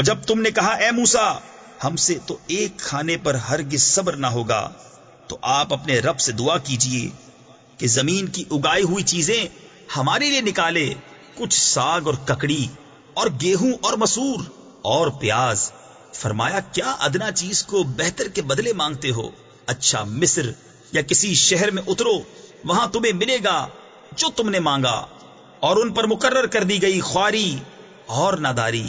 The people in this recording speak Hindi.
और जब तुमने कहा, ए मूसा, हमसे तो एक खाने पर हरगिज सब्र ना होगा तो आप अपने रब से दुआ कीजिए कि ज़मीन की उगाई हुई चीज़ें हमारे लिए निकाले, कुछ साग और ककड़ी और गेहूँ और मसूर और प्याज। फरमाया, क्या अदना चीज़ को बेहतर के बदले मांगते हो? अच्छा मिस्र या किसी शहर में उतरो, वहाँ तुम्हें मिलेगा जो तुमने मांगा और उन पर मुकर्र कर दी गई ख्वारी और नादारी।